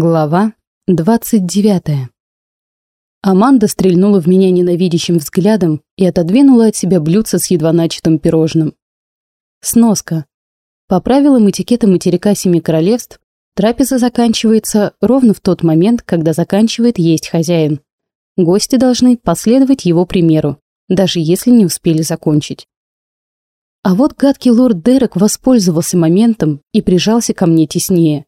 Глава 29. Аманда стрельнула в меня ненавидящим взглядом и отодвинула от себя блюдце с едва начатым пирожным. Сноска. По правилам этикета материка Семи Королевств, трапеза заканчивается ровно в тот момент, когда заканчивает есть хозяин. Гости должны последовать его примеру, даже если не успели закончить. А вот гадкий лорд Дерек воспользовался моментом и прижался ко мне теснее.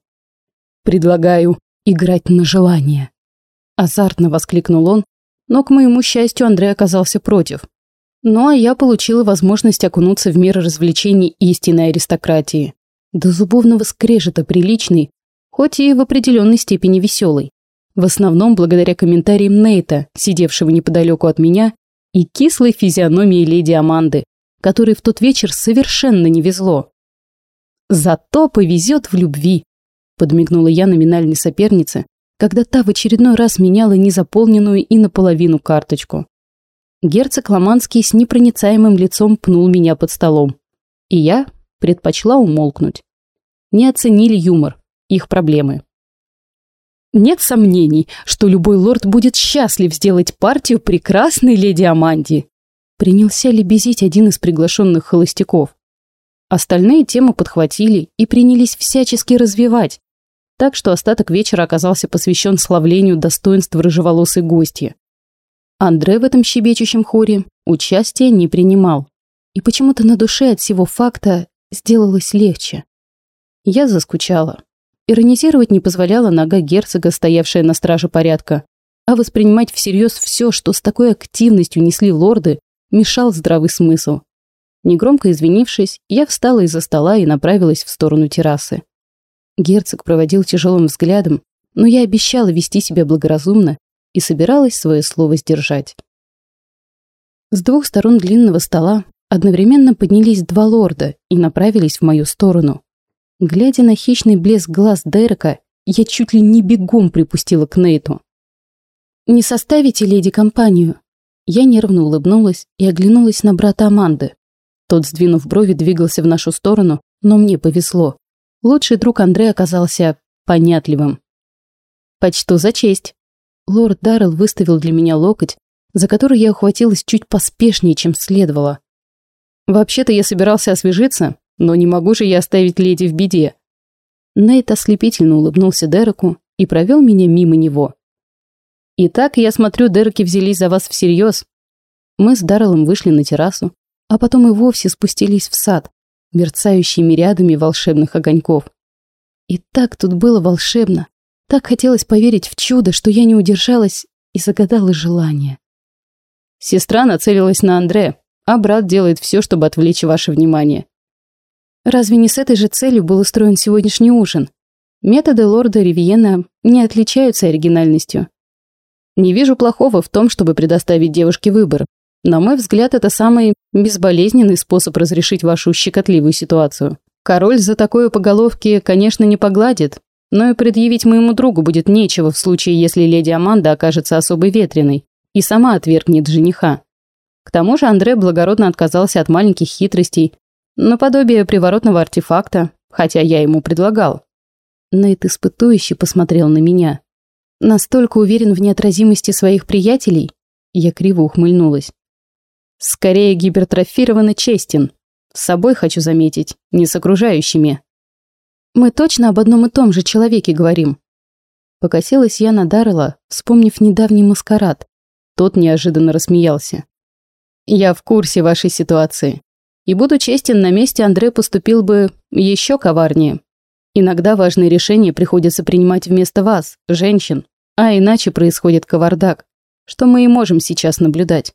Предлагаю играть на желание. Азартно воскликнул он, но, к моему счастью, Андрей оказался против. Ну а я получила возможность окунуться в мир развлечений истинной аристократии. До зубовного скрежета приличный, хоть и в определенной степени веселый. В основном благодаря комментариям Нейта, сидевшего неподалеку от меня, и кислой физиономии леди Аманды, которой в тот вечер совершенно не везло. Зато повезет в любви подмигнула я номинальной сопернице, когда та в очередной раз меняла незаполненную и наполовину карточку. Герцог Ломанский с непроницаемым лицом пнул меня под столом. И я предпочла умолкнуть. Не оценили юмор, их проблемы. Нет сомнений, что любой лорд будет счастлив сделать партию прекрасной леди Аманди. Принялся лебезить один из приглашенных холостяков. Остальные тему подхватили и принялись всячески развивать, так что остаток вечера оказался посвящен славлению достоинств рыжеволосой гости. Андре в этом щебечущем хоре участия не принимал, и почему-то на душе от всего факта сделалось легче. Я заскучала. Иронизировать не позволяла нога герцога, стоявшая на страже порядка, а воспринимать всерьез все, что с такой активностью несли лорды, мешал здравый смысл. Негромко извинившись, я встала из-за стола и направилась в сторону террасы. Герцог проводил тяжелым взглядом, но я обещала вести себя благоразумно и собиралась свое слово сдержать. С двух сторон длинного стола одновременно поднялись два лорда и направились в мою сторону. Глядя на хищный блеск глаз Дерека, я чуть ли не бегом припустила к Нейту. «Не составите леди компанию?» Я нервно улыбнулась и оглянулась на брата Аманды. Тот, сдвинув брови, двигался в нашу сторону, но мне повезло. Лучший друг Андре оказался понятливым. «Почту за честь». Лорд Даррелл выставил для меня локоть, за который я ухватилась чуть поспешнее, чем следовало. «Вообще-то я собирался освежиться, но не могу же я оставить леди в беде». Нейт ослепительно улыбнулся Дереку и провел меня мимо него. «Итак, я смотрю, Дереки взялись за вас всерьез». Мы с Дарреллом вышли на террасу, а потом и вовсе спустились в сад, мерцающий мириадами волшебных огоньков. И так тут было волшебно. Так хотелось поверить в чудо, что я не удержалась и загадала желание. Сестра нацелилась на Андре, а брат делает все, чтобы отвлечь ваше внимание. Разве не с этой же целью был устроен сегодняшний ужин? Методы лорда Ривьена не отличаются оригинальностью. Не вижу плохого в том, чтобы предоставить девушке выбор, на мой взгляд, это самый безболезненный способ разрешить вашу щекотливую ситуацию. Король за такое по головке, конечно, не погладит, но и предъявить моему другу будет нечего в случае, если леди Аманда окажется особо ветреной и сама отвергнет жениха. К тому же Андре благородно отказался от маленьких хитростей, наподобие приворотного артефакта, хотя я ему предлагал. Нейт испытующе посмотрел на меня. Настолько уверен в неотразимости своих приятелей? Я криво ухмыльнулась. Скорее гипертрофированно честен. С собой хочу заметить, не с окружающими. Мы точно об одном и том же человеке говорим. Покосилась я на Даррелла, вспомнив недавний маскарад. Тот неожиданно рассмеялся. Я в курсе вашей ситуации. И буду честен, на месте Андре поступил бы еще коварнее. Иногда важные решения приходится принимать вместо вас, женщин, а иначе происходит кавардак, что мы и можем сейчас наблюдать.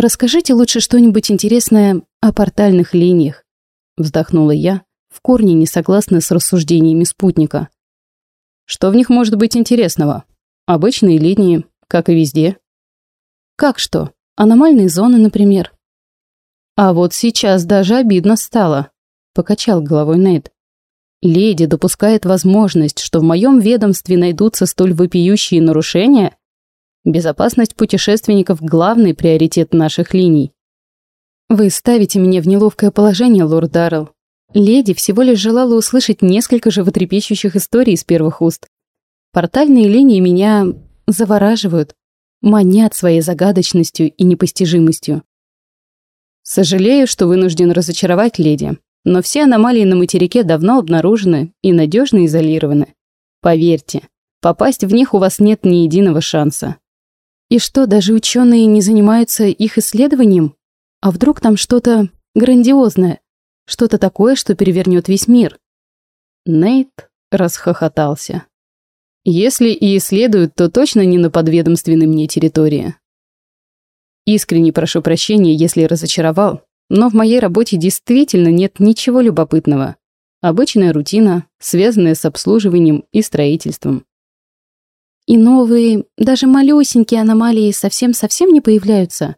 «Расскажите лучше что-нибудь интересное о портальных линиях», вздохнула я, в корне не согласна с рассуждениями спутника. «Что в них может быть интересного? Обычные линии, как и везде». «Как что? Аномальные зоны, например?» «А вот сейчас даже обидно стало», — покачал головой Нейт. «Леди допускает возможность, что в моем ведомстве найдутся столь вопиющие нарушения, Безопасность путешественников – главный приоритет наших линий. Вы ставите меня в неловкое положение, лорд Даррелл. Леди всего лишь желала услышать несколько животрепещущих историй из первых уст. Портальные линии меня завораживают, манят своей загадочностью и непостижимостью. Сожалею, что вынужден разочаровать леди, но все аномалии на материке давно обнаружены и надежно изолированы. Поверьте, попасть в них у вас нет ни единого шанса. И что, даже ученые не занимаются их исследованием? А вдруг там что-то грандиозное? Что-то такое, что перевернет весь мир? Нейт расхохотался. Если и исследуют, то точно не на подведомственной мне территории. Искренне прошу прощения, если разочаровал, но в моей работе действительно нет ничего любопытного. Обычная рутина, связанная с обслуживанием и строительством. И новые, даже малюсенькие аномалии совсем-совсем не появляются.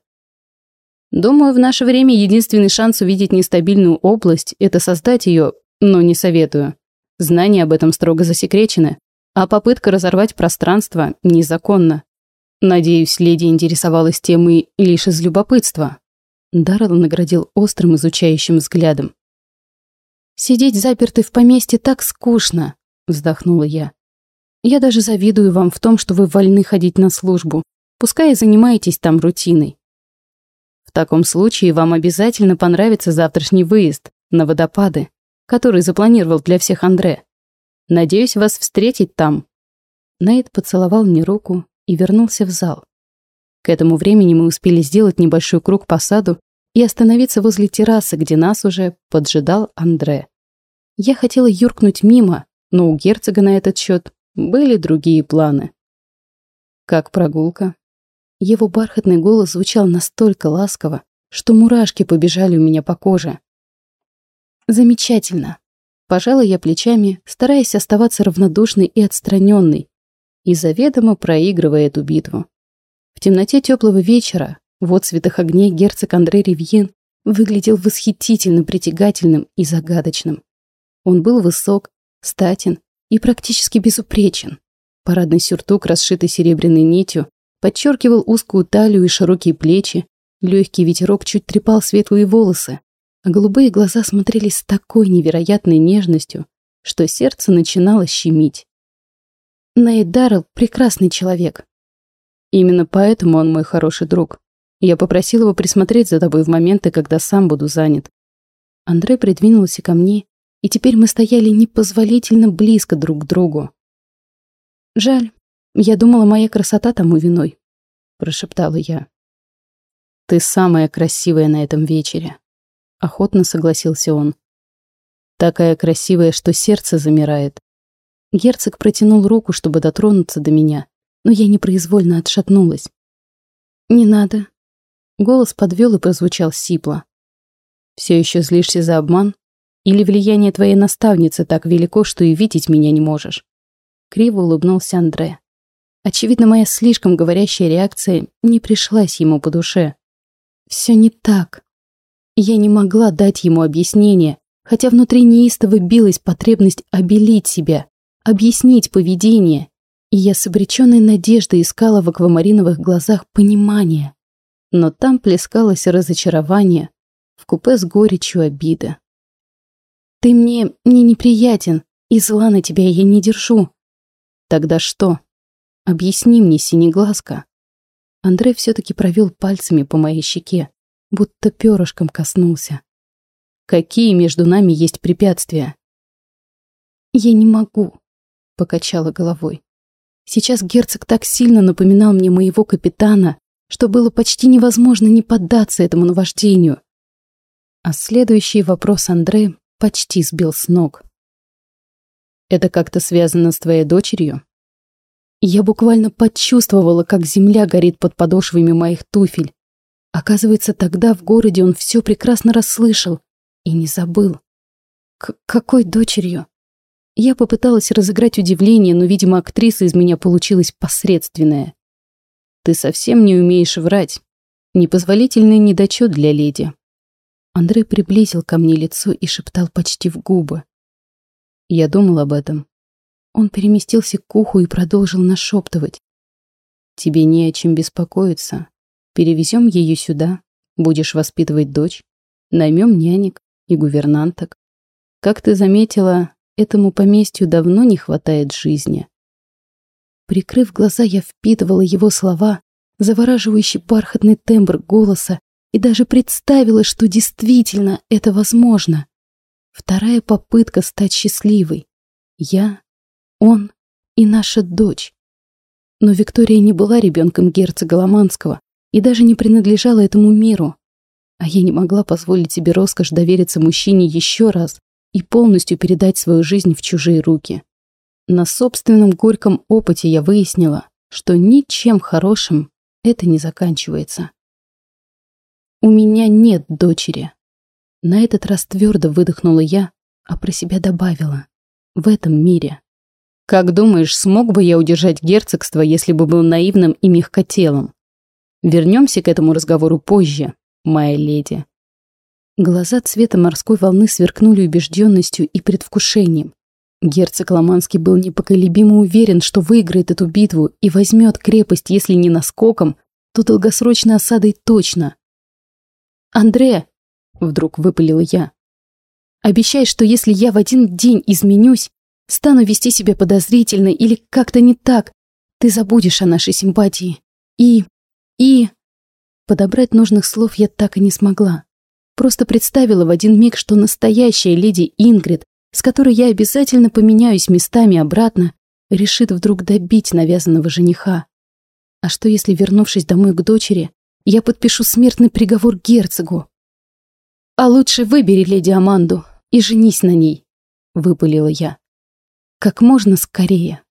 Думаю, в наше время единственный шанс увидеть нестабильную область – это создать ее, но не советую. Знания об этом строго засекречены, а попытка разорвать пространство незаконна. Надеюсь, леди интересовалась темой лишь из любопытства. Даррелл наградил острым изучающим взглядом. «Сидеть запертой в поместье так скучно», — вздохнула я. «Я даже завидую вам в том, что вы вольны ходить на службу, пускай и занимаетесь там рутиной. В таком случае вам обязательно понравится завтрашний выезд на водопады, который запланировал для всех Андре. Надеюсь вас встретить там». Нейт поцеловал мне руку и вернулся в зал. К этому времени мы успели сделать небольшой круг по саду и остановиться возле террасы, где нас уже поджидал Андре. Я хотела юркнуть мимо, но у герцога на этот счет были другие планы. «Как прогулка?» Его бархатный голос звучал настолько ласково, что мурашки побежали у меня по коже. «Замечательно. Пожала я плечами, стараясь оставаться равнодушной и отстраненной, и заведомо проигрывая эту битву. В темноте теплого вечера, в отцветах огней герцог Андрей Ривьен выглядел восхитительно притягательным и загадочным. Он был высок, статен и практически безупречен. Парадный сюртук, расшитый серебряной нитью, подчеркивал узкую талию и широкие плечи, легкий ветерок чуть трепал светлые волосы, а голубые глаза смотрели с такой невероятной нежностью, что сердце начинало щемить. Нейт Даррелл — прекрасный человек. Именно поэтому он мой хороший друг. Я попросил его присмотреть за тобой в моменты, когда сам буду занят. Андрей придвинулся ко мне, и теперь мы стояли непозволительно близко друг к другу. «Жаль, я думала, моя красота тому виной», — прошептала я. «Ты самая красивая на этом вечере», Охотно согласился он. Такая красивая, что сердце замирает. Герцог протянул руку, чтобы дотронуться до меня, но я непроизвольно отшатнулась. «Не надо». Голос подвел и прозвучал сипло. «Все еще злишься за обман? Или влияние твоей наставницы так велико, что и видеть меня не можешь?» Криво улыбнулся Андре. Очевидно, моя слишком говорящая реакция не пришлась ему по душе. «Все не так», я не могла дать ему объяснение, хотя внутри неистово билась потребность обелить себя, объяснить поведение, и я с обреченной надеждой искала в аквамариновых глазах понимание. Но там плескалось разочарование, в купе с горечью обида. «Ты мне не неприятен, и зла на тебя я не держу». «Тогда что? Объясни мне, синеглазка». Андрей все-таки провел пальцами по моей щеке будто перышком коснулся. Какие между нами есть препятствия? Я не могу, покачала головой. Сейчас герцог так сильно напоминал мне моего капитана, что было почти невозможно не поддаться этому наваждению. А следующий вопрос Андре почти сбил с ног. Это как-то связано с твоей дочерью? Я буквально почувствовала, как земля горит под подошвами моих туфель. Оказывается, тогда в городе он все прекрасно расслышал и не забыл. К какой дочерью? Я попыталась разыграть удивление, но, видимо, актриса из меня получилась посредственная. Ты совсем не умеешь врать. Непозволительный недочет для леди. Андрей приблизил ко мне лицо и шептал почти в губы. Я думал об этом. Он переместился к уху и продолжил нашептывать. Тебе не о чем беспокоиться. Перевезем ее сюда, будешь воспитывать дочь, наймем нянек и гувернанток. Как ты заметила, этому поместью давно не хватает жизни. Прикрыв глаза, я впитывала его слова, завораживающий бархатный тембр голоса и даже представила, что действительно это возможно. Вторая попытка стать счастливой. Я, он и наша дочь. Но Виктория не была ребенком герцога Ломанского и даже не принадлежала этому миру. А я не могла позволить себе роскошь довериться мужчине еще раз и полностью передать свою жизнь в чужие руки. На собственном горьком опыте я выяснила, что ничем хорошим это не заканчивается. У меня нет дочери. На этот раз твердо выдохнула я, а про себя добавила. В этом мире. Как думаешь, смог бы я удержать герцогство, если бы был наивным и мягкотелым? Вернемся к этому разговору позже, моя леди. Глаза цвета морской волны сверкнули убежденностью и предвкушением. Герцог Ломанский был непоколебимо уверен, что выиграет эту битву и возьмет крепость, если не наскоком, то долгосрочной осадой точно. «Андре!» — вдруг выпалила я. «Обещай, что если я в один день изменюсь, стану вести себя подозрительно или как-то не так, ты забудешь о нашей симпатии. И... и...» Подобрать нужных слов я так и не смогла. Просто представила в один миг, что настоящая леди Ингрид с которой я обязательно поменяюсь местами обратно, решит вдруг добить навязанного жениха. А что если, вернувшись домой к дочери, я подпишу смертный приговор герцогу? А лучше выбери леди Аманду и женись на ней, выпалила я. Как можно скорее.